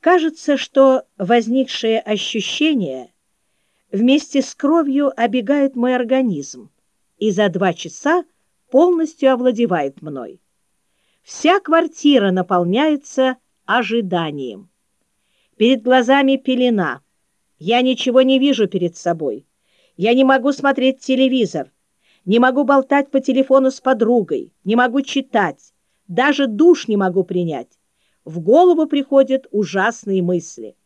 Кажется, что возникшие ощущения вместе с кровью обегают мой организм и за два часа полностью овладевает мной. Вся квартира наполняется ожиданием. Перед глазами пелена. Я ничего не вижу перед собой. Я не могу смотреть телевизор, не могу болтать по телефону с подругой, не могу читать, даже душ не могу принять в голову приходят ужасные мысли.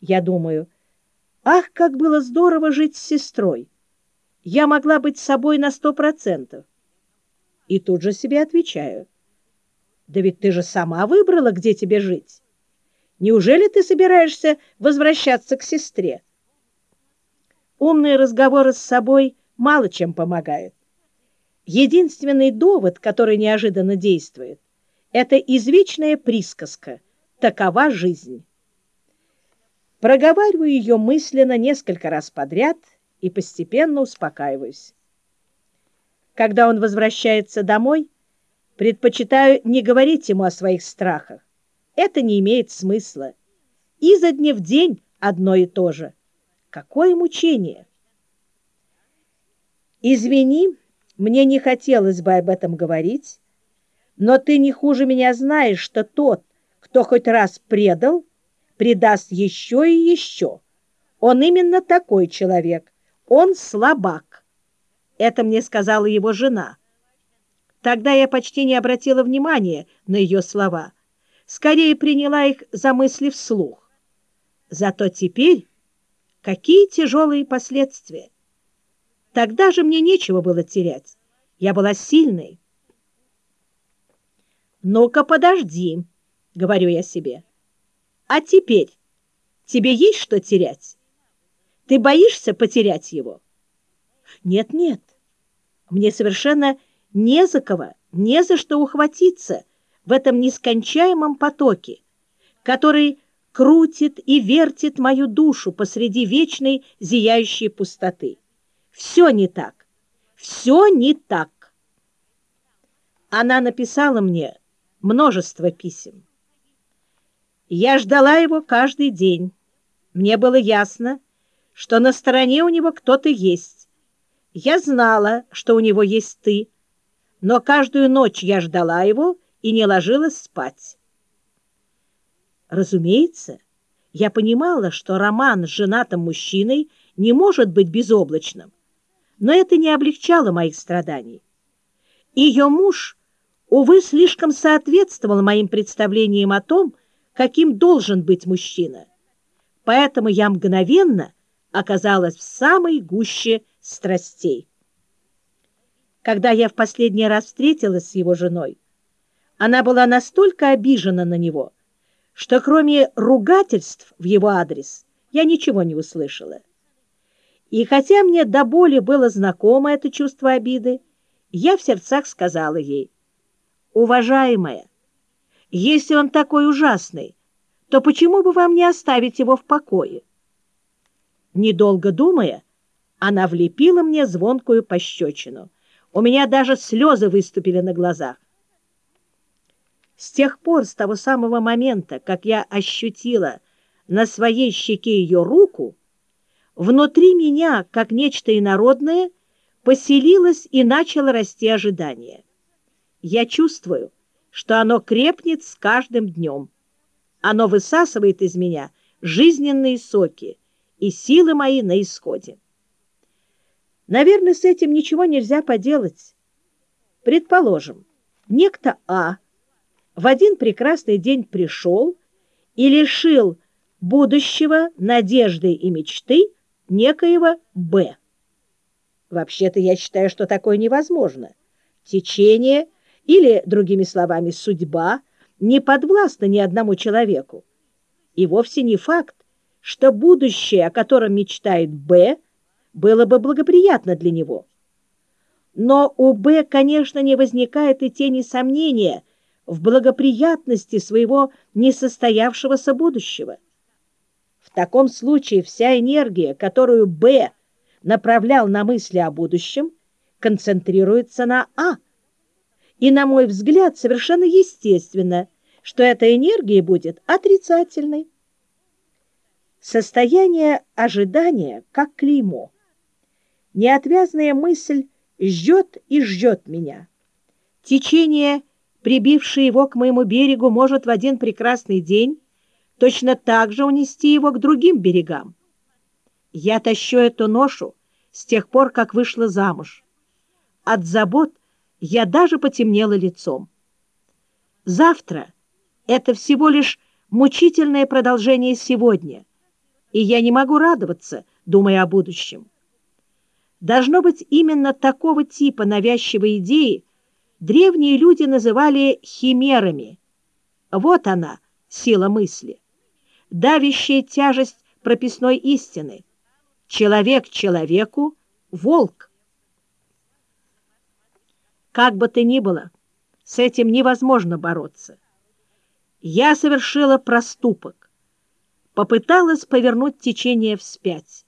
Я думаю, ах, как было здорово жить с сестрой. Я могла быть собой на сто процентов. И тут же себе отвечаю. Да ведь ты же сама выбрала, где тебе жить. Неужели ты собираешься возвращаться к сестре? Умные разговоры с собой мало чем помогают. Единственный довод, который неожиданно действует, это извечная присказка «такова жизнь». Проговариваю ее мысленно несколько раз подряд и постепенно успокаиваюсь. Когда он возвращается домой, предпочитаю не говорить ему о своих страхах. Это не имеет смысла. Изо дня в день одно и то же. Какое мучение! Извини, мне не хотелось бы об этом говорить, но ты не хуже меня знаешь, что тот, кто хоть раз предал, предаст еще и еще. Он именно такой человек. Он слабак. Это мне сказала его жена. Тогда я почти не обратила внимания на ее слова. Скорее приняла их за мысли вслух. Зато теперь какие тяжелые последствия. Тогда же мне нечего было терять. Я была сильной. «Ну-ка, подожди», — говорю я себе. «А теперь тебе есть что терять? Ты боишься потерять его?» «Нет-нет, мне совершенно не за кого, не за что ухватиться в этом нескончаемом потоке, который крутит и вертит мою душу посреди вечной зияющей пустоты. Все не так, все не так. Она написала мне множество писем. Я ждала его каждый день. Мне было ясно, что на стороне у него кто-то есть. Я знала, что у него есть ты, но каждую ночь я ждала его и не ложилась спать. Разумеется, я понимала, что роман с женатым мужчиной не может быть безоблачным, но это не облегчало моих страданий. Ее муж — увы, слишком соответствовал моим представлениям о том, каким должен быть мужчина. Поэтому я мгновенно оказалась в самой гуще страстей. Когда я в последний раз встретилась с его женой, она была настолько обижена на него, что кроме ругательств в его адрес я ничего не услышала. И хотя мне до боли было знакомо это чувство обиды, я в сердцах сказала ей — уважаемая, если он такой ужасный, то почему бы вам не оставить его в покое? Недолго думая, она влепила мне звонкую пощечину. У меня даже слезы выступили на глазах. С тех пор, с того самого момента, как я ощутила на своей щеке ее руку, внутри меня, как нечто инородное, поселилось и начало расти ожидание. Я чувствую, что оно крепнет с каждым днем. Оно высасывает из меня жизненные соки, и силы мои на исходе. Наверное, с этим ничего нельзя поделать. Предположим, некто А в один прекрасный день пришел и лишил будущего, надежды и мечты некоего Б. Вообще-то я считаю, что такое невозможно. Течение – или, другими словами, судьба не подвластна ни одному человеку. И вовсе не факт, что будущее, о котором мечтает Б, было бы благоприятно для него. Но у Б, конечно, не возникает и тени сомнения в благоприятности своего несостоявшегося будущего. В таком случае вся энергия, которую Б направлял на мысли о будущем, концентрируется на А – и, на мой взгляд, совершенно естественно, что эта энергия будет отрицательной. Состояние ожидания как клеймо. Неотвязная мысль ждет и ждет меня. Течение, прибившее его к моему берегу, может в один прекрасный день точно так же унести его к другим берегам. Я тащу эту ношу с тех пор, как вышла замуж. От забот я даже потемнела лицом. Завтра это всего лишь мучительное продолжение сегодня — и я не могу радоваться, думая о будущем. Должно быть, именно такого типа навязчивой идеи древние люди называли химерами. Вот она, сила мысли, давящая тяжесть прописной истины. Человек человеку — волк. Как бы то ни было, с этим невозможно бороться. Я совершила проступок попыталась повернуть течение вспять.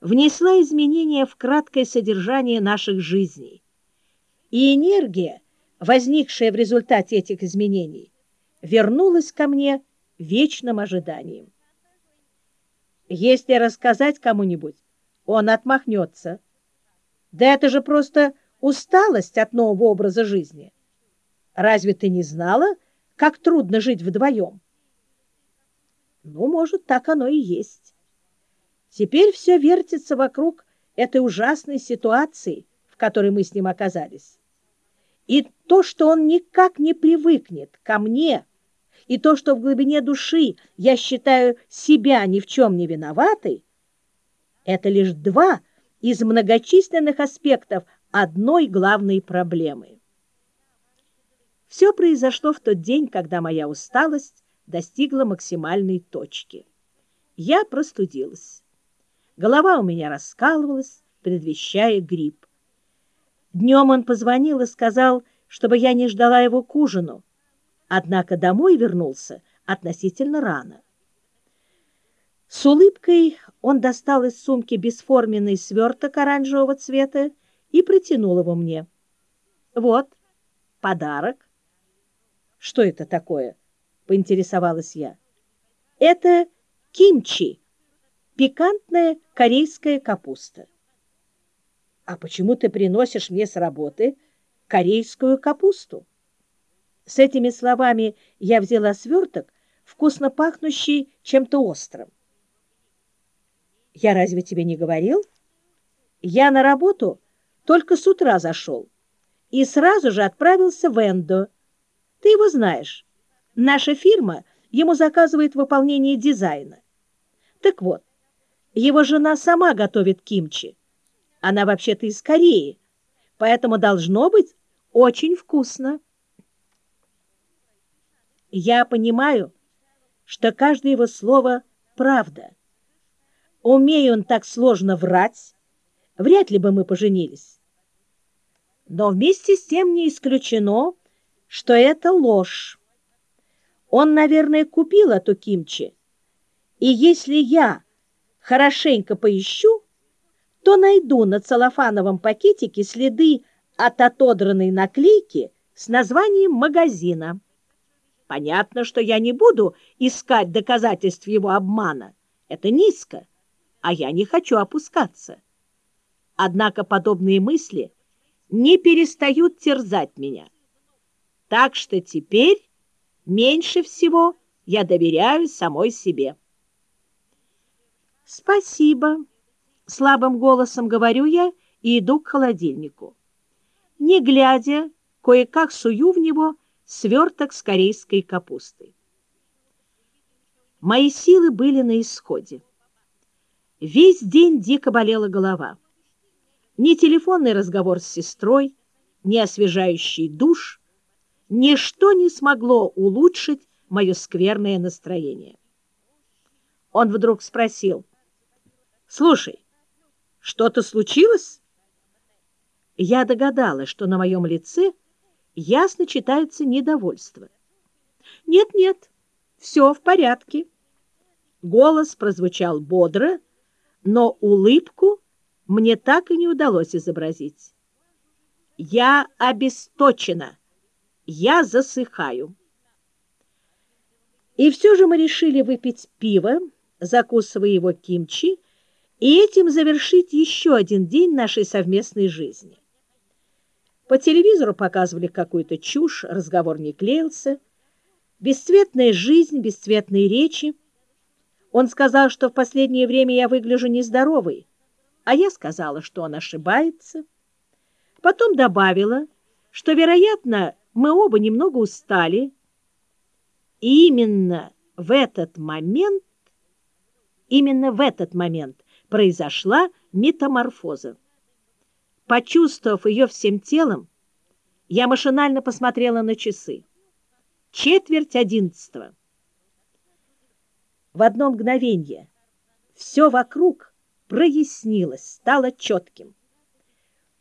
Внесла изменения в краткое содержание наших жизней. И энергия, возникшая в результате этих изменений, вернулась ко мне вечным ожиданием. Если рассказать кому-нибудь, он отмахнется. Да это же просто усталость от нового образа жизни. Разве ты не знала, как трудно жить вдвоем? Ну, может, так оно и есть. Теперь все вертится вокруг этой ужасной ситуации, в которой мы с ним оказались. И то, что он никак не привыкнет ко мне, и то, что в глубине души я считаю себя ни в чем не виноватой, это лишь два из многочисленных аспектов одной главной проблемы. Все произошло в тот день, когда моя усталость достигла максимальной точки. Я простудилась. Голова у меня раскалывалась, предвещая грипп. Днем он позвонил и сказал, чтобы я не ждала его к ужину, однако домой вернулся относительно рано. С улыбкой он достал из сумки бесформенный сверток оранжевого цвета и протянул его мне. «Вот, подарок». «Что это такое?» — поинтересовалась я. «Это кимчи, пикантная корейская капуста». «А почему ты приносишь мне с работы корейскую капусту?» С этими словами я взяла сверток, вкусно пахнущий чем-то острым. «Я разве тебе не говорил? Я на работу только с утра зашел и сразу же отправился в Эндо. Ты его знаешь». Наша фирма ему заказывает выполнение дизайна. Так вот, его жена сама готовит кимчи. Она вообще-то из Кореи, поэтому должно быть очень вкусно. Я понимаю, что каждое его слово — правда. Умею он так сложно врать, вряд ли бы мы поженились. Но вместе с тем не исключено, что это ложь. Он, наверное, купил эту кимчи. И если я хорошенько поищу, то найду на целлофановом пакетике следы от отодранной наклейки с названием магазина. Понятно, что я не буду искать доказательств его обмана. Это низко, а я не хочу опускаться. Однако подобные мысли не перестают терзать меня. Так что теперь Меньше всего я доверяю самой себе. «Спасибо», — слабым голосом говорю я и иду к холодильнику. Не глядя, кое-как сую в него сверток с корейской капустой. Мои силы были на исходе. Весь день дико болела голова. Ни телефонный разговор с сестрой, ни освежающий душ — ничто не смогло улучшить мое скверное настроение. Он вдруг спросил, «Слушай, что-то случилось?» Я догадалась, что на моем лице ясно читается недовольство. «Нет-нет, все в порядке». Голос прозвучал бодро, но улыбку мне так и не удалось изобразить. «Я обесточена!» Я засыхаю. И все же мы решили выпить пиво, закусывая его кимчи, и этим завершить еще один день нашей совместной жизни. По телевизору показывали какую-то чушь, разговор не клеился. Бесцветная жизнь, бесцветные речи. Он сказал, что в последнее время я выгляжу нездоровой, а я сказала, что он ошибается. Потом добавила, что, вероятно, мы оба немного устали. И именно в этот момент, именно в этот момент произошла метаморфоза. Почувствовав ее всем телом, я машинально посмотрела на часы. Четверть одиннадцатого. В одно мгновение все вокруг прояснилось, стало четким.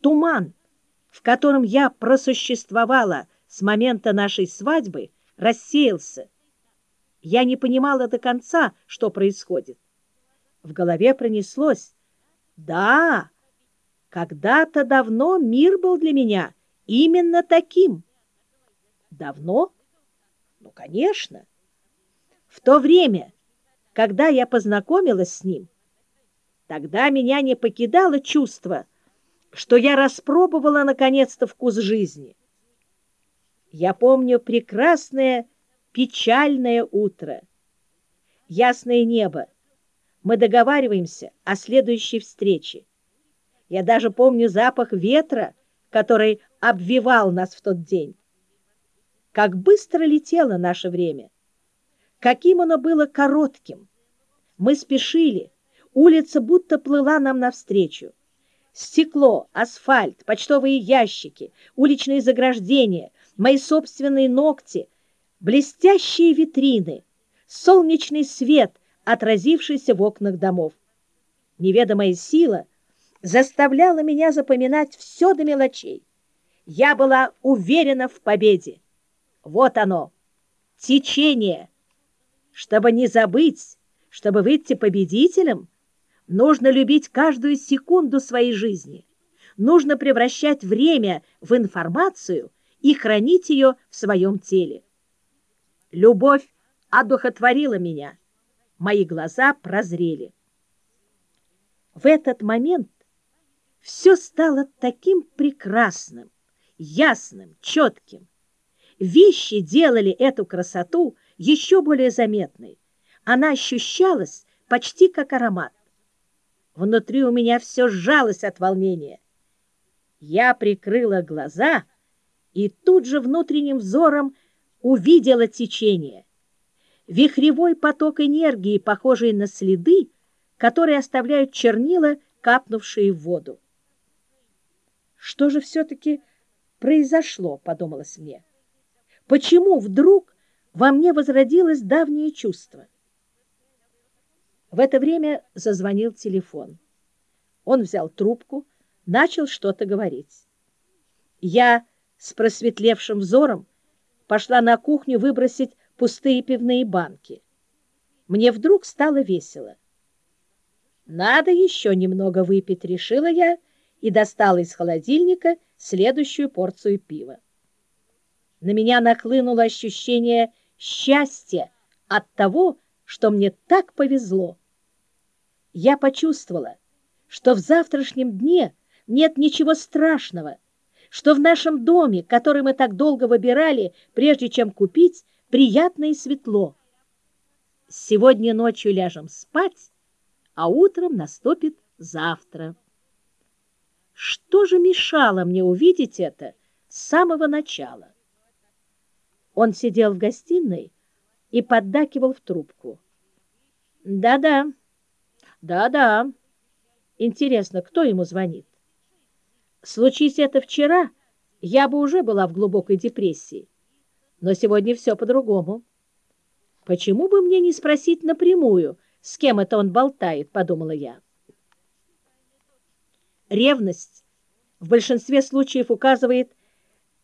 Туман, в котором я просуществовала с момента нашей свадьбы, рассеялся. Я не понимала до конца, что происходит. В голове пронеслось. Да, когда-то давно мир был для меня именно таким. Давно? Ну, конечно. В то время, когда я познакомилась с ним, тогда меня не покидало чувство, что я распробовала наконец-то вкус жизни. Я помню прекрасное печальное утро, ясное небо. Мы договариваемся о следующей встрече. Я даже помню запах ветра, который обвивал нас в тот день. Как быстро летело наше время! Каким оно было коротким! Мы спешили, улица будто плыла нам навстречу. Стекло, асфальт, почтовые ящики, уличные заграждения, мои собственные ногти, блестящие витрины, солнечный свет, отразившийся в окнах домов. Неведомая сила — заставляла меня запоминать все до мелочей. Я была уверена в победе. Вот оно, течение. Чтобы не забыть, чтобы выйти победителем, нужно любить каждую секунду своей жизни. Нужно превращать время в информацию и хранить ее в своем теле. Любовь одухотворила меня. Мои глаза прозрели. В этот момент все стало таким прекрасным, ясным, четким. Вещи делали эту красоту еще более заметной. Она ощущалась почти как аромат. Внутри у меня все сжалось от волнения. Я прикрыла глаза и тут же внутренним взором увидела течение. Вихревой поток энергии, похожий на следы, которые оставляют чернила, капнувшие в воду. Что же все-таки произошло, подумалось мне? Почему вдруг во мне возродилось давнее чувство? В это время зазвонил телефон. Он взял трубку, начал что-то говорить. Я с просветлевшим взором пошла на кухню выбросить пустые пивные банки. Мне вдруг стало весело. Надо еще немного выпить, решила я, и достала из холодильника следующую порцию пива. На меня нахлынуло ощущение счастья от того, что мне так повезло. Я почувствовала, что в завтрашнем дне нет ничего страшного, что в нашем доме, который мы так долго выбирали, прежде чем купить, приятно и светло. Сегодня ночью ляжем спать, а утром наступит завтра. Что же мешало мне увидеть это с самого начала? Он сидел в гостиной и поддакивал в трубку. Да-да, да-да. Интересно, кто ему звонит? Случись это вчера, я бы уже была в глубокой депрессии. Но сегодня все по-другому. Почему бы мне не спросить напрямую, с кем это он болтает, подумала я. Ревность в большинстве случаев указывает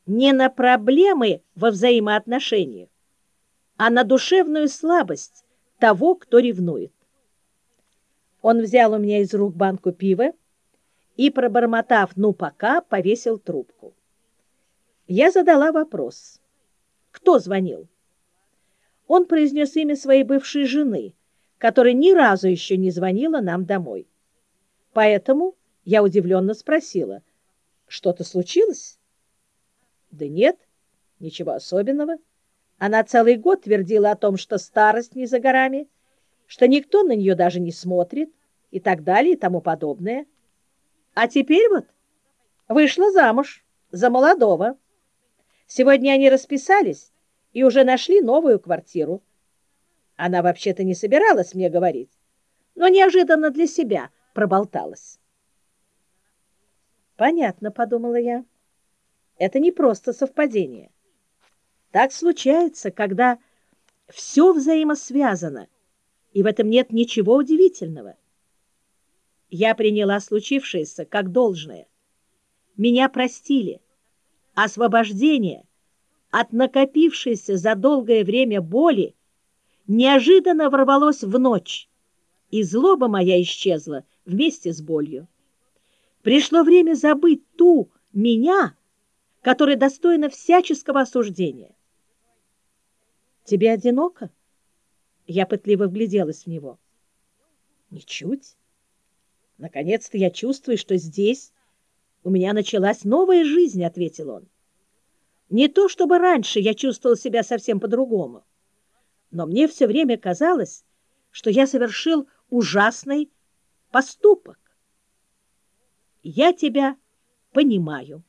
не на проблемы во взаимоотношениях, а на душевную слабость того, кто ревнует. Он взял у меня из рук банку пива и, пробормотав «ну пока», повесил трубку. Я задала вопрос. Кто звонил? Он произнес имя своей бывшей жены, которая ни разу еще не звонила нам домой. Поэтому я удивленно спросила, что-то случилось? Да нет, ничего особенного. Она целый год твердила о том, что старость не за горами, что никто на нее даже не смотрит и так далее и тому подобное. А теперь вот вышла замуж за молодого. Сегодня они расписались и уже нашли новую квартиру. Она вообще-то не собиралась мне говорить, но неожиданно для себя проболталась. «Понятно», — подумала я. «Это не просто совпадение. Так случается, когда все взаимосвязано, и в этом нет ничего удивительного. Я приняла случившееся как должное. Меня простили. Освобождение от накопившейся за долгое время боли неожиданно ворвалось в ночь, и злоба моя исчезла вместе с болью. Пришло время забыть ту меня, которая достойна всяческого осуждения. «Тебе одиноко?» Я пытливо вгляделась в него. «Ничуть. Наконец-то я чувствую, что здесь у меня началась новая жизнь», — ответил он. «Не то чтобы раньше я чувствовал себя совсем по-другому, но мне все время казалось, что я совершил ужасный поступок. Я тебя понимаю».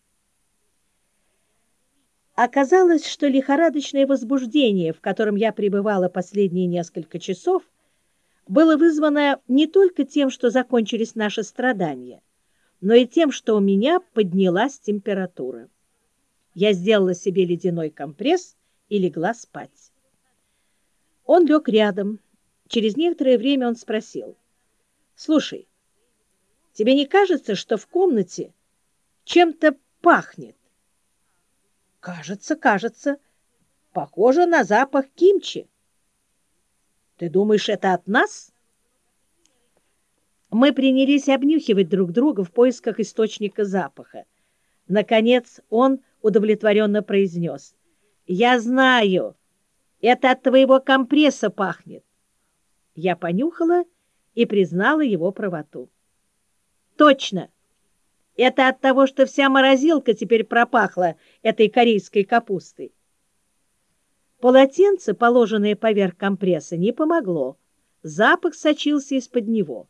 Оказалось, что лихорадочное возбуждение, в котором я пребывала последние несколько часов, было вызвано не только тем, что закончились наши страдания, но и тем, что у меня поднялась температура. Я сделала себе ледяной компресс и легла спать. Он лег рядом. Через некоторое время он спросил. «Слушай, тебе не кажется, что в комнате чем-то пахнет?» Кажется, кажется, похоже на запах кимчи. Ты думаешь, это от нас? Мы принялись обнюхивать друг друга в поисках источника запаха. Наконец он удовлетворенно произнес. «Я знаю, это от твоего компресса пахнет». Я понюхала и признала его правоту. «Точно!» Это от того, что вся морозилка теперь пропахла этой корейской капустой. Полотенце, положенное поверх компресса, не помогло. Запах сочился из-под него.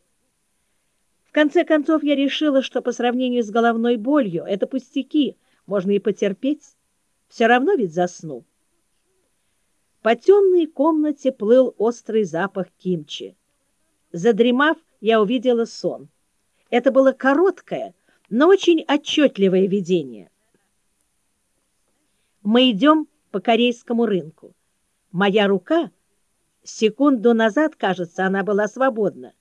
В конце концов, я решила, что по сравнению с головной болью это пустяки, можно и потерпеть. Все равно ведь засну. По темной комнате плыл острый запах кимчи. Задремав, я увидела сон. Это было короткое, но очень отчетливое видение. Мы идем по корейскому рынку. Моя рука, секунду назад, кажется, она была свободна,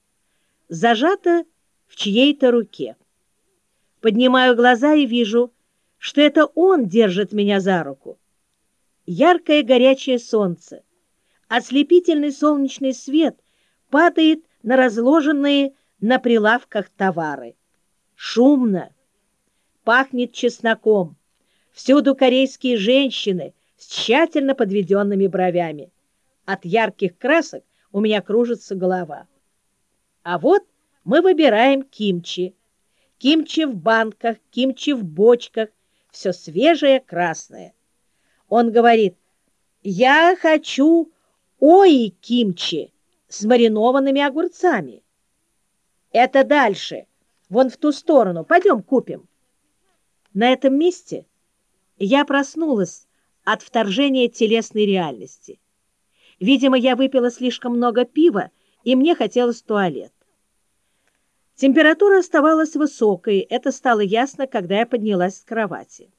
зажата в чьей-то руке. Поднимаю глаза и вижу, что это он держит меня за руку. Яркое горячее солнце, ослепительный солнечный свет падает на разложенные на прилавках товары шумно, пахнет чесноком. Всюду корейские женщины с тщательно подведенными бровями. От ярких красок у меня кружится голова. А вот мы выбираем кимчи. Кимчи в банках, кимчи в бочках, все свежее красное. Он говорит, я хочу ои кимчи с маринованными огурцами. Это дальше – Вон в ту сторону. Пойдем купим. На этом месте я проснулась от вторжения телесной реальности. Видимо, я выпила слишком много пива, и мне хотелось туалет. Температура оставалась высокой, это стало ясно, когда я поднялась с кровати.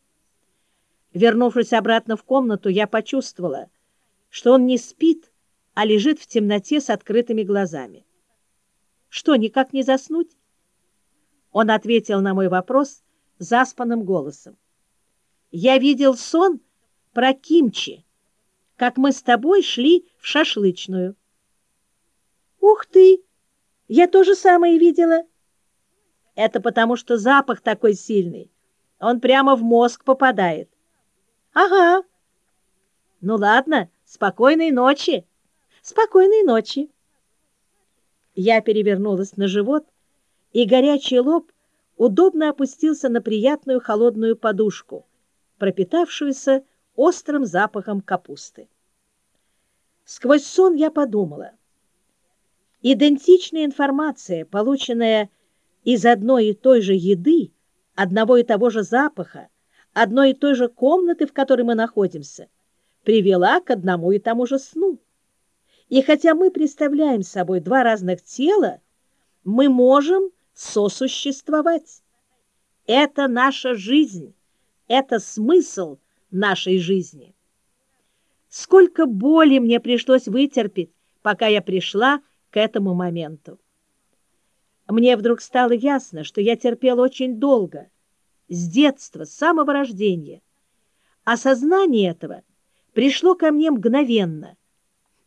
Вернувшись обратно в комнату, я почувствовала, что он не спит, а лежит в темноте с открытыми глазами. Что, никак не заснуть? Он ответил на мой вопрос заспанным голосом. «Я видел сон про кимчи, как мы с тобой шли в шашлычную». «Ух ты! Я тоже самое видела». «Это потому, что запах такой сильный. Он прямо в мозг попадает». «Ага». «Ну ладно, Спокойной ночи! Спокойной ночи! Я перевернулась на живот, и горячий лоб удобно опустился на приятную холодную подушку, пропитавшуюся острым запахом капусты. Сквозь сон я подумала. Идентичная информация, полученная из одной и той же еды, одного и того же запаха, одной и той же комнаты, в которой мы находимся, привела к одному и тому же сну. И хотя мы представляем собой два разных тела, мы можем сосуществовать. Это наша жизнь, это смысл нашей жизни. Сколько боли мне пришлось вытерпеть, пока я пришла к этому моменту. Мне вдруг стало ясно, что я терпела очень долго, с детства, с самого рождения. Осознание этого пришло ко мне мгновенно,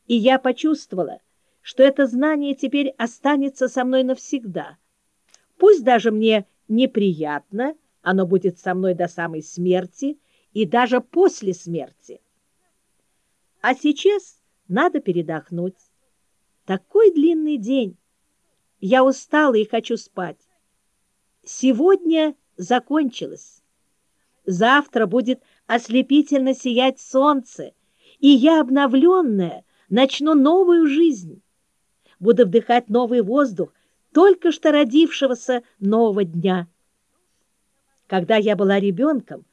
и я почувствовала, что это знание теперь останется со мной навсегда. Пусть даже мне неприятно, оно будет со мной до самой смерти и даже после смерти. А сейчас надо передохнуть. Такой длинный день. Я устала и хочу спать. Сегодня закончилось. Завтра будет ослепительно сиять солнце, и я, обновленная, начну новую жизнь. Буду вдыхать новый воздух только что родившегося нового дня. Когда я была ребенком,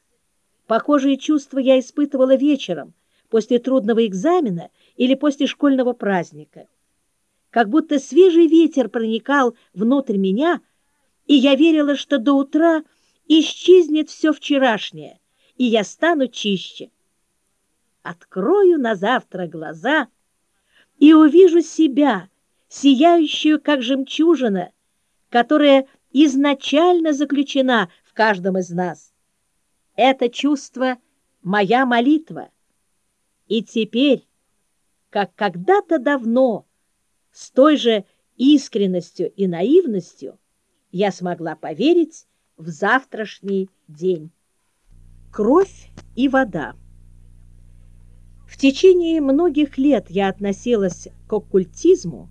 похожие чувства я испытывала вечером, после трудного экзамена или после школьного праздника. Как будто свежий ветер проникал внутрь меня, и я верила, что до утра исчезнет все вчерашнее, и я стану чище. Открою на завтра глаза и увижу себя, сияющую, как жемчужина, которая изначально заключена в каждом из нас. Это чувство — моя молитва. И теперь, как когда-то давно, с той же искренностью и наивностью, я смогла поверить в завтрашний день. Кровь и вода. В течение многих лет я относилась к оккультизму,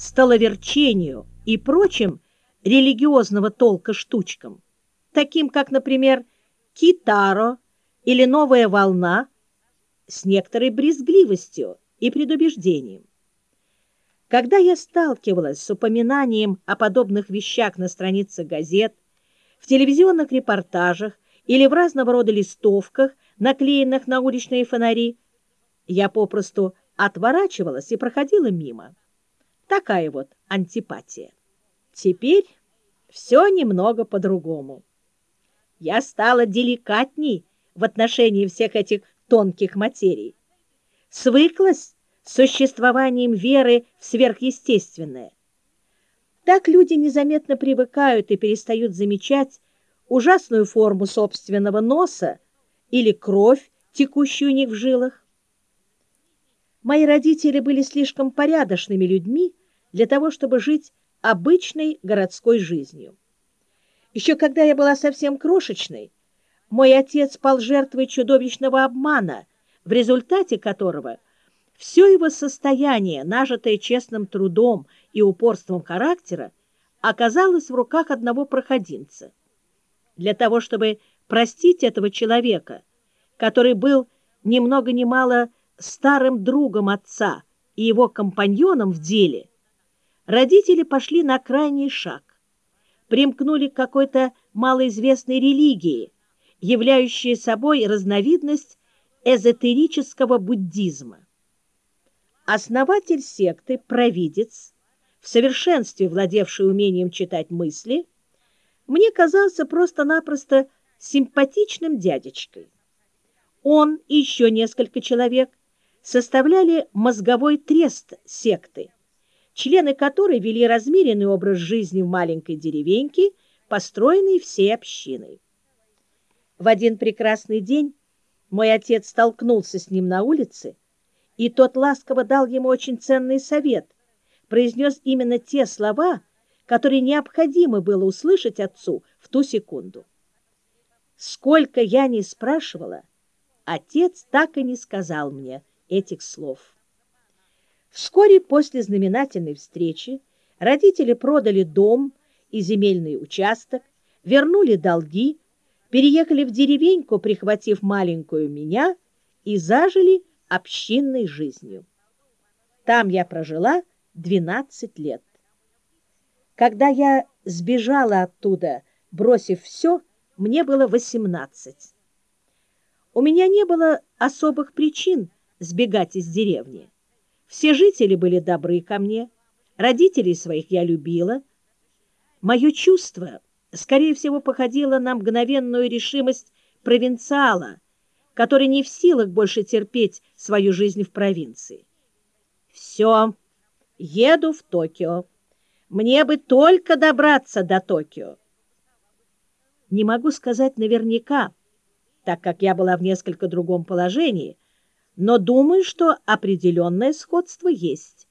столоверчению и прочим религиозного толка штучкам, таким как, например, китаро или новая волна, с некоторой брезгливостью и предубеждением. Когда я сталкивалась с упоминанием о подобных вещах на страницах газет, в телевизионных репортажах или в разного рода листовках, наклеенных на уличные фонари, я попросту отворачивалась и проходила мимо. Такая вот антипатия. Теперь все немного по-другому. Я стала деликатней в отношении всех этих тонких материй. Свыклась с существованием веры в сверхъестественное. Так люди незаметно привыкают и перестают замечать ужасную форму собственного носа или кровь, текущую у них в жилах. Мои родители были слишком порядочными людьми для того, чтобы жить обычной городской жизнью. Еще когда я была совсем крошечной, мой отец пал жертвой чудовищного обмана, в результате которого все его состояние, нажитое честным трудом и упорством характера, оказалось в руках одного проходимца. Для того, чтобы простить этого человека, который был ни много мало старым другом отца и его компаньоном в деле, родители пошли на крайний шаг, примкнули к какой-то малоизвестной религии, являющей собой разновидность эзотерического буддизма. Основатель секты, провидец, в совершенстве владевший умением читать мысли, мне казался просто-напросто симпатичным дядечкой. Он и еще несколько человек составляли мозговой трест секты, члены которой вели размеренный образ жизни в маленькой деревеньке, построенной всей общиной. В один прекрасный день мой отец столкнулся с ним на улице, и тот ласково дал ему очень ценный совет, произнес именно те слова, которые необходимо было услышать отцу в ту секунду. Сколько я не спрашивала, отец так и не сказал мне этих слов. Вскоре после знаменательной встречи родители продали дом и земельный участок, вернули долги, переехали в деревеньку, прихватив маленькую меня, и зажили общинной жизнью. Там я прожила 12 лет. Когда я сбежала оттуда, бросив все, мне было 18. У меня не было особых причин сбегать из деревни. Все жители были добры ко мне, родителей своих я любила. Мое чувство, скорее всего, походило на мгновенную решимость провинциала, который не в силах больше терпеть свою жизнь в провинции. Все, еду в Токио. Мне бы только добраться до Токио. Не могу сказать наверняка, так как я была в несколько другом положении, но думаю, что определенное сходство есть.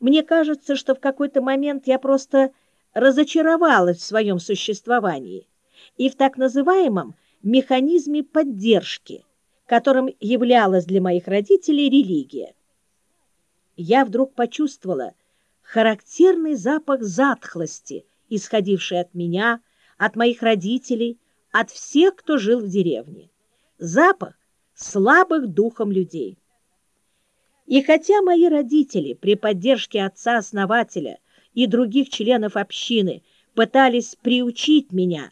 Мне кажется, что в какой-то момент я просто разочаровалась в своем существовании и в так называемом механизме поддержки, которым являлась для моих родителей религия. Я вдруг почувствовала характерный запах затхлости, исходивший от меня, от моих родителей, от всех, кто жил в деревне. Запах слабых духом людей. И хотя мои родители при поддержке отца-основателя и других членов общины пытались приучить меня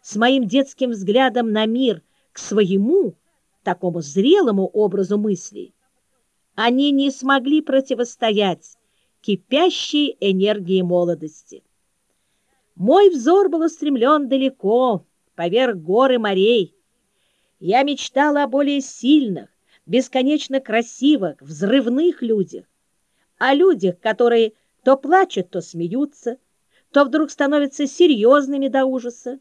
с моим детским взглядом на мир к своему, такому зрелому образу мыслей, они не смогли противостоять кипящей энергии молодости. Мой взор был устремлен далеко, поверх гор и морей. Я мечтала о более сильных, бесконечно красивых, взрывных людях, о людях, которые то плачут, то смеются, то вдруг становятся серьезными до ужаса,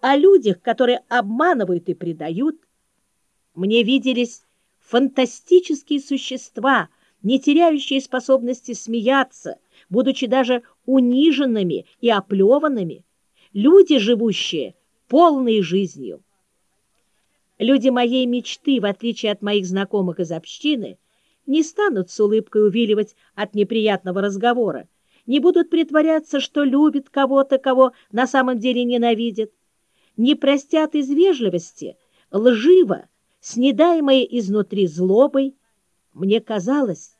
о людях, которые обманывают и предают. Мне виделись фантастические существа, не теряющие способности смеяться, будучи даже униженными и оплеванными, люди, живущие полной жизнью. Люди моей мечты, в отличие от моих знакомых из общины, не станут с улыбкой увиливать от неприятного разговора, не будут притворяться, что любят кого-то, кого на самом деле ненавидят, не простят из вежливости, лживо, снедаемое изнутри злобой, мне казалось,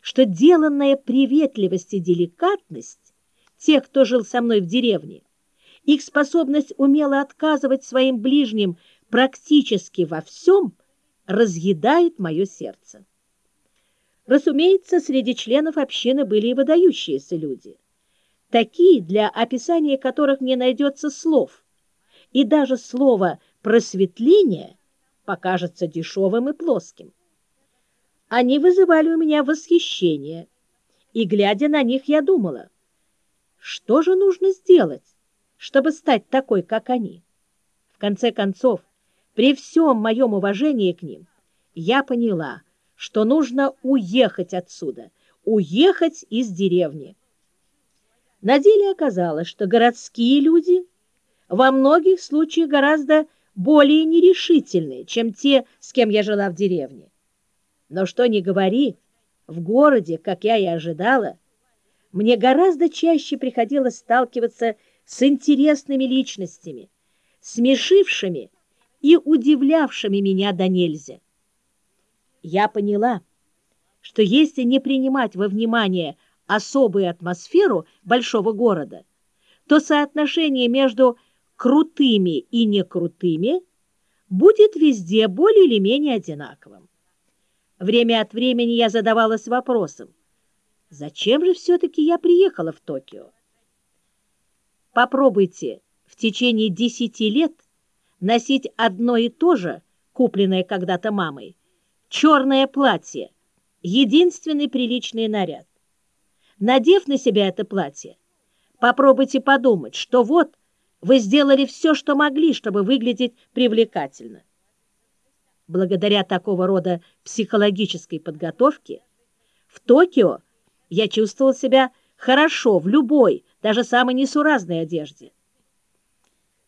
что деланная приветливость и деликатность тех, кто жил со мной в деревне, их способность умело отказывать своим ближним практически во всем, разъедает мое сердце. Разумеется, среди членов общины были и выдающиеся люди, такие, для описания которых не найдется слов, и даже слово «просветление» покажется дешевым и плоским. Они вызывали у меня восхищение, и, глядя на них, я думала, что же нужно сделать, чтобы стать такой, как они? В конце концов, при всем моем уважении к ним, я поняла, что нужно уехать отсюда, уехать из деревни. На деле оказалось, что городские люди во многих случаях гораздо более нерешительные, чем те, с кем я жила в деревне. Но что ни говори, в городе, как я и ожидала, мне гораздо чаще приходилось сталкиваться с интересными личностями, смешившими и удивлявшими меня до нельзя. Я поняла, что если не принимать во внимание особую атмосферу большого города, то соотношение между крутыми и некрутыми будет везде более или менее одинаковым. Время от времени я задавалась вопросом, зачем же все-таки я приехала в Токио? Попробуйте в течение десяти лет носить одно и то же, купленное когда-то мамой, черное платье, единственный приличный наряд. Надев на себя это платье, попробуйте подумать, что вот вы сделали все, что могли, чтобы выглядеть привлекательно. Благодаря такого рода психологической подготовке в Токио я чувствовал себя хорошо в любой, даже самой несуразной одежде.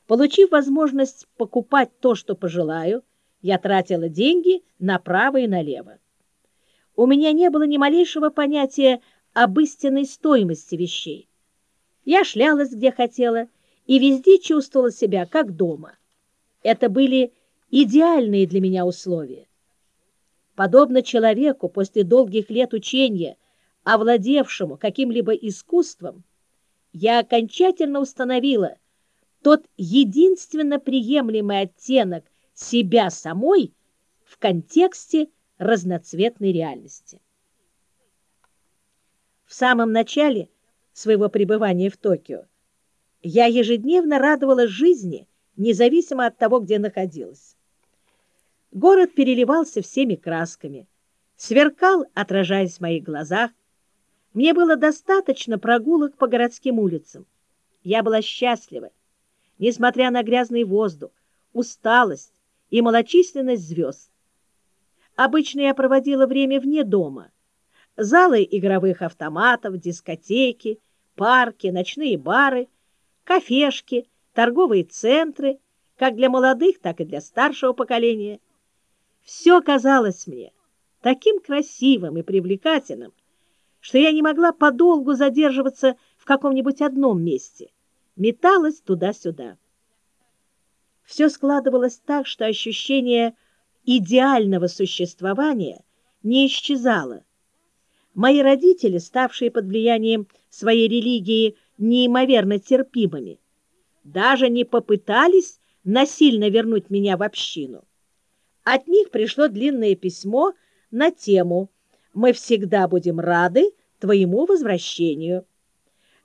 Получив возможность покупать то, что пожелаю, я тратила деньги направо и налево. у меня не было ни малейшего понятия об истинной стоимости вещей. Я шлялась где хотела и везде чувствовала себя как дома. Это были идеальные для меня условия. Подобно человеку после долгих лет учения, овладевшему каким-либо искусством, я окончательно установила тот единственно приемлемый оттенок себя самой в контексте разноцветной реальности. В самом начале своего пребывания в Токио я ежедневно радовалась жизни, независимо от того, где находилась. Город переливался всеми красками, сверкал, отражаясь в моих глазах. Мне было достаточно прогулок по городским улицам. Я была счастлива, несмотря на грязный воздух, усталость и малочисленность звезд. Обычно я проводила время вне дома. Залы игровых автоматов, дискотеки, парки, ночные бары, кафешки, торговые центры, как для молодых, так и для старшего поколения. Все казалось мне таким красивым и привлекательным, что я не могла подолгу задерживаться в каком-нибудь одном месте. Металась туда-сюда. Все складывалось так, что ощущение идеального существования не исчезало. Мои родители, ставшие под влиянием своей религии неимоверно терпимыми, даже не попытались насильно вернуть меня в общину. От них пришло длинное письмо на тему «Мы всегда будем рады твоему возвращению»,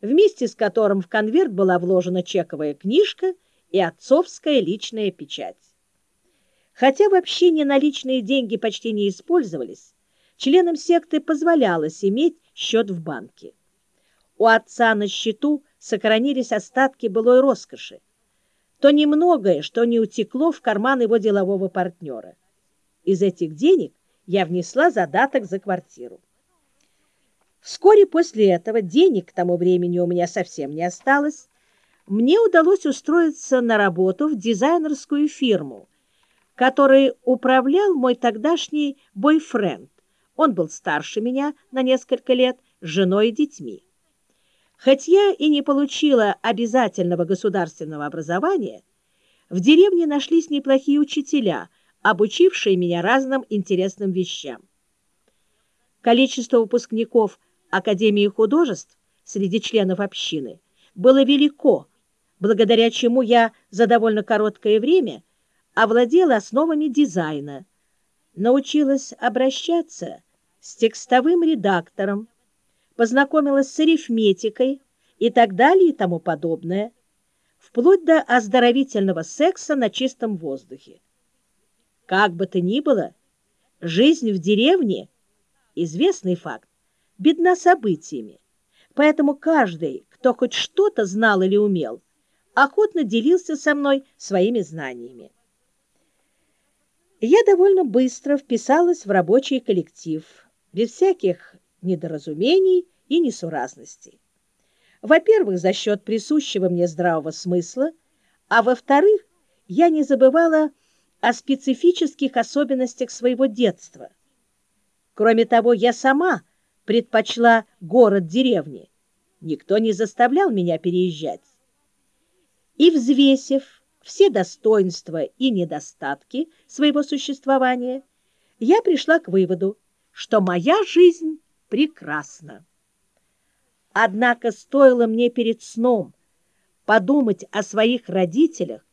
вместе с которым в конверт была вложена чековая книжка и отцовская личная печать. Хотя в общине наличные деньги почти не использовались, членам секты позволялось иметь счет в банке. У отца на счету сохранились остатки былой роскоши, то немногое, что не утекло в карман его делового партнера. Из этих денег я внесла задаток за квартиру. Вскоре после этого денег к тому времени у меня совсем не осталось. Мне удалось устроиться на работу в дизайнерскую фирму, которой управлял мой тогдашний бойфренд. Он был старше меня на несколько лет, с женой и детьми. Хоть я и не получила обязательного государственного образования, в деревне нашлись неплохие учителя, обучившие меня разным интересным вещам. Количество выпускников Академии художеств среди членов общины было велико, благодаря чему я за довольно короткое время овладела основами дизайна, научилась обращаться с текстовым редактором, познакомилась с арифметикой и так далее и тому подобное, вплоть до оздоровительного секса на чистом воздухе. Как бы то ни было, жизнь в деревне, известный факт, бедна событиями, поэтому каждый, кто хоть что-то знал или умел, охотно делился со мной своими знаниями. Я довольно быстро вписалась в рабочий коллектив, без всяких недоразумений и несуразностей. Во-первых, за счет присущего мне здравого смысла, а во-вторых, я не забывала о специфических особенностях своего детства. Кроме того, я сама предпочла город деревни. Никто не заставлял меня переезжать. И, взвесив все достоинства и недостатки своего существования, я пришла к выводу, что моя жизнь прекрасна. Однако стоило мне перед сном подумать о своих родителях,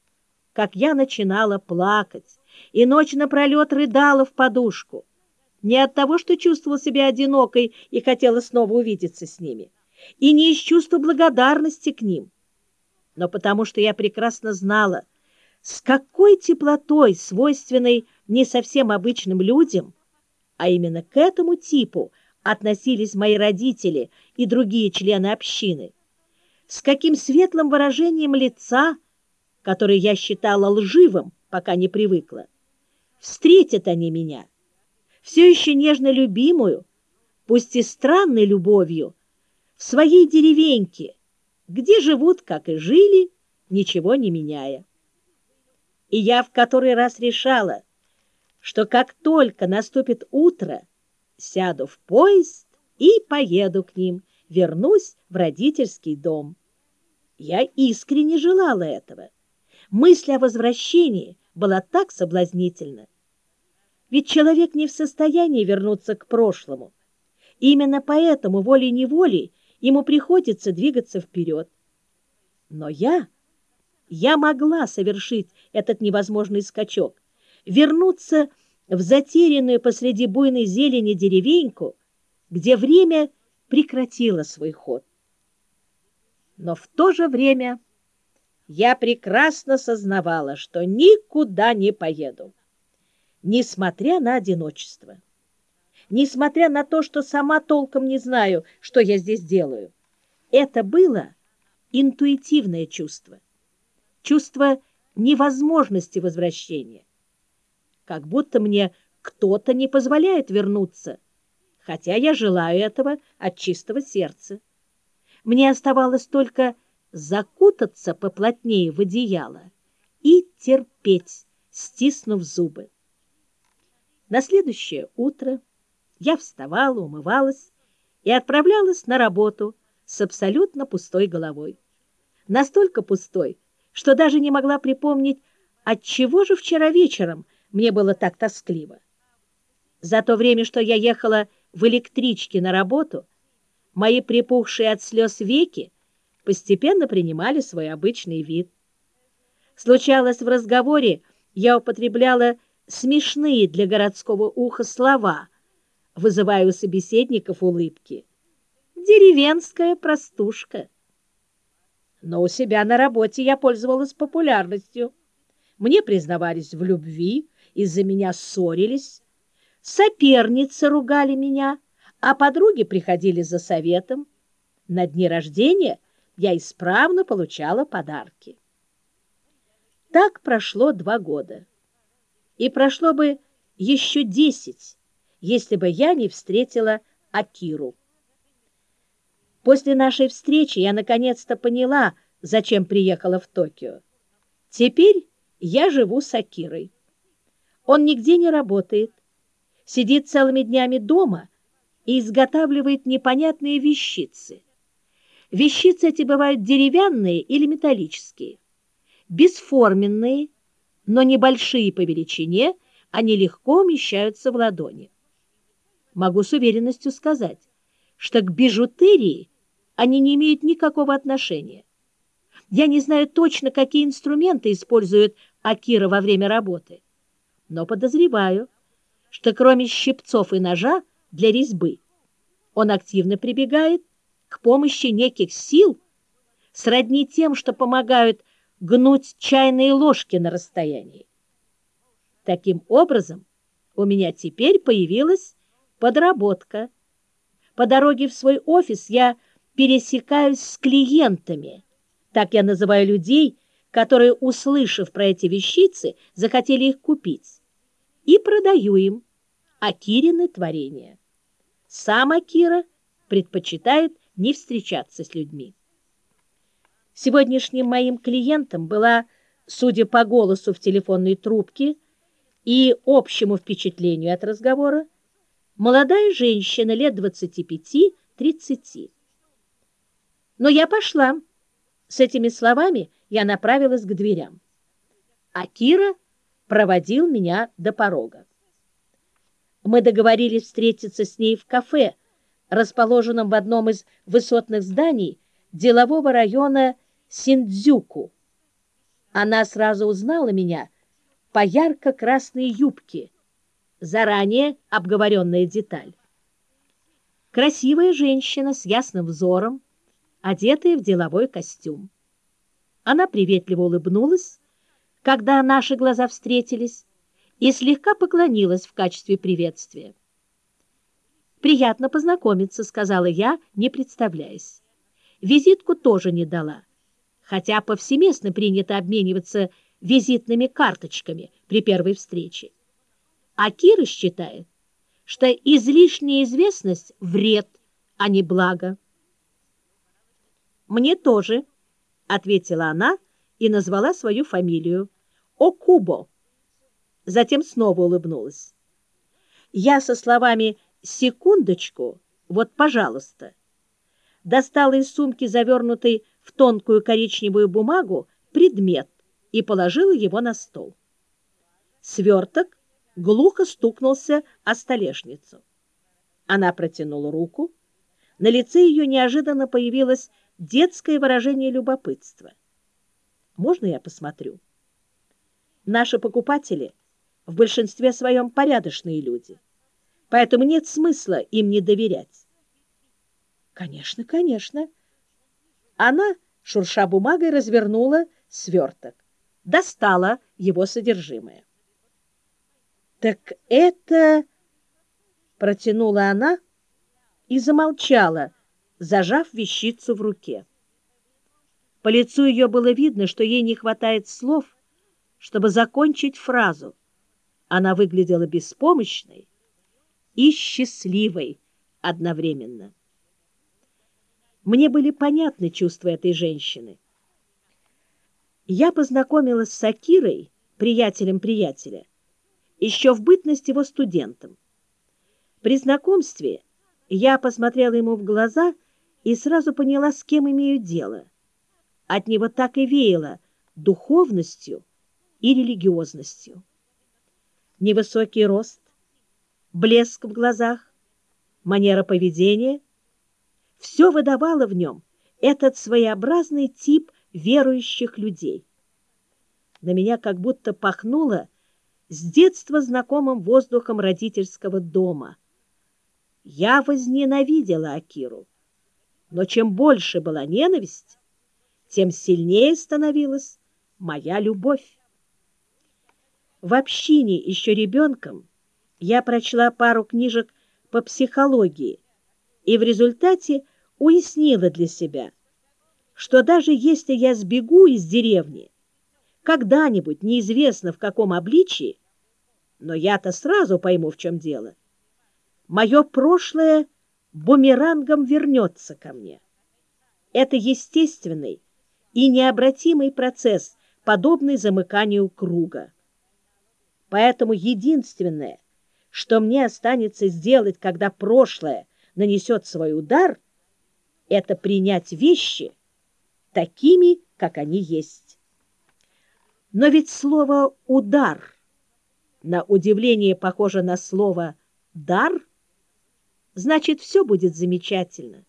как я начинала плакать и ночь напролет рыдала в подушку. Не от того, что чувствовала себя одинокой и хотела снова увидеться с ними, и не из чувства благодарности к ним, но потому что я прекрасно знала, с какой теплотой, свойственной не совсем обычным людям, а именно к этому типу относились мои родители и другие члены общины, с каким светлым выражением лица, которое я считала лживым, пока не привыкла, встретят они меня, все еще нежно любимую, пусть и странной любовью, в своей деревеньке, где живут, как и жили, ничего не меняя. И я в который раз решала, что как только наступит утро, сяду в поезд и поеду к ним, вернусь в родительский дом. Я искренне желала этого. Мысль о возвращении была так соблазнительна. Ведь человек не в состоянии вернуться к прошлому. Именно поэтому волей-неволей ему приходится двигаться вперед. Но я, я могла совершить этот невозможный скачок, вернуться в затерянную посреди буйной зелени деревеньку, где время прекратило свой ход. Но в то же время я прекрасно сознавала, что никуда не поеду, несмотря на одиночество, несмотря на то, что сама толком не знаю, что я здесь делаю. Это было интуитивное чувство, чувство невозможности возвращения. Как будто мне кто-то не позволяет вернуться, хотя я желаю этого от чистого сердца. Мне оставалось только закутаться поплотнее в одеяло и терпеть, стиснув зубы. На следующее утро я вставала, умывалась и отправлялась на работу с абсолютно пустой головой. Настолько пустой, что даже не могла припомнить, от чего же вчера вечером мне было так тоскливо. За то время, что я ехала в электричке на работу, мои припухшие от слез веки постепенно принимали свой обычный вид. Случалось в разговоре, я употребляла смешные для городского уха слова, вызывая у собеседников улыбки. Деревенская простушка. Но у себя на работе я пользовалась популярностью. Мне признавались в любви, из-за меня ссорились, соперницы ругали меня — а подруги приходили за советом. На дни рождения я исправно получала подарки. Так прошло два года. И прошло бы еще десять, если бы я не встретила Акиру. После нашей встречи я наконец-то поняла, зачем приехала в Токио. Теперь я живу с Акирой. Он нигде не работает, сидит целыми днями дома и изготавливает непонятные вещицы. Вещицы эти бывают деревянные или металлические. Бесформенные, но небольшие по величине, они легко умещаются в ладони. Могу с уверенностью сказать, что к бижутерии они не имеют никакого отношения. Я не знаю точно, какие инструменты использует Акира во время работы, но подозреваю, что кроме щипцов и ножа для резьбы. Он активно прибегает к помощи неких сил, сродни тем, что помогают гнуть чайные ложки на расстоянии. Таким образом, у меня теперь появилась подработка. По дороге в свой офис я пересекаюсь с клиентами, так я называю людей, которые, услышав про эти вещицы, захотели их купить, и продаю им Акирины творения. Сам Акира предпочитает не встречаться с людьми. Сегодняшним моим клиентом была, судя по голосу в телефонной трубке и общему впечатлению от разговора, молодая женщина лет 25-30. Но я пошла. С этими словами я направилась к дверям. Акира проводил меня до порога. Мы договорились встретиться с ней в кафе, расположенном в одном из высотных зданий делового района Синдзюку. Она сразу узнала меня по ярко-красной юбке, заранее обговоренная деталь. Красивая женщина с ясным взором, одетая в деловой костюм. Она приветливо улыбнулась, когда наши глаза встретились, и слегка поклонилась в качестве приветствия. «Приятно познакомиться», — сказала я, не представляясь. Визитку тоже не дала, хотя повсеместно принято обмениваться визитными карточками при первой встрече. А Кира считает, что излишняя известность — вред, а не благо. «Мне тоже», — ответила она и назвала свою фамилию — Окубо затем снова улыбнулась. Я со словами «Секундочку, вот, пожалуйста». Достала из сумки, завернутый в тонкую коричневую бумагу, предмет и положила его на стол. Сверток глухо стукнулся о столешницу. Она протянула руку. На лице ее неожиданно появилось детское выражение любопытства. «Можно я посмотрю?» Наши покупатели в большинстве своем порядочные люди, поэтому нет смысла им не доверять. Конечно, конечно. Она, шурша бумагой, развернула сверток, достала его содержимое. Так это... Протянула она и замолчала, зажав вещицу в руке. По лицу ее было видно, что ей не хватает слов, чтобы закончить фразу. Она выглядела беспомощной и счастливой одновременно. Мне были понятны чувства этой женщины. Я познакомилась с Сакирой, приятелем приятеля, еще в бытность его студентом. При знакомстве я посмотрела ему в глаза и сразу поняла, с кем имею дело. От него так и веяло духовностью и религиозностью. Невысокий рост, блеск в глазах, манера поведения — все выдавало в нем этот своеобразный тип верующих людей. На меня как будто пахнуло с детства знакомым воздухом родительского дома. Я возненавидела Акиру, но чем больше была ненависть, тем сильнее становилась моя любовь. В общине еще ребенком я прочла пару книжек по психологии и в результате уяснила для себя, что даже если я сбегу из деревни, когда-нибудь, неизвестно в каком обличии, но я-то сразу пойму, в чем дело, мое прошлое бумерангом вернется ко мне. Это естественный и необратимый процесс, подобный замыканию круга. Поэтому единственное, что мне останется сделать, когда прошлое нанесет свой удар – это принять вещи такими, как они есть. Но ведь слово «удар» на удивление похоже на слово «дар», значит, все будет замечательно.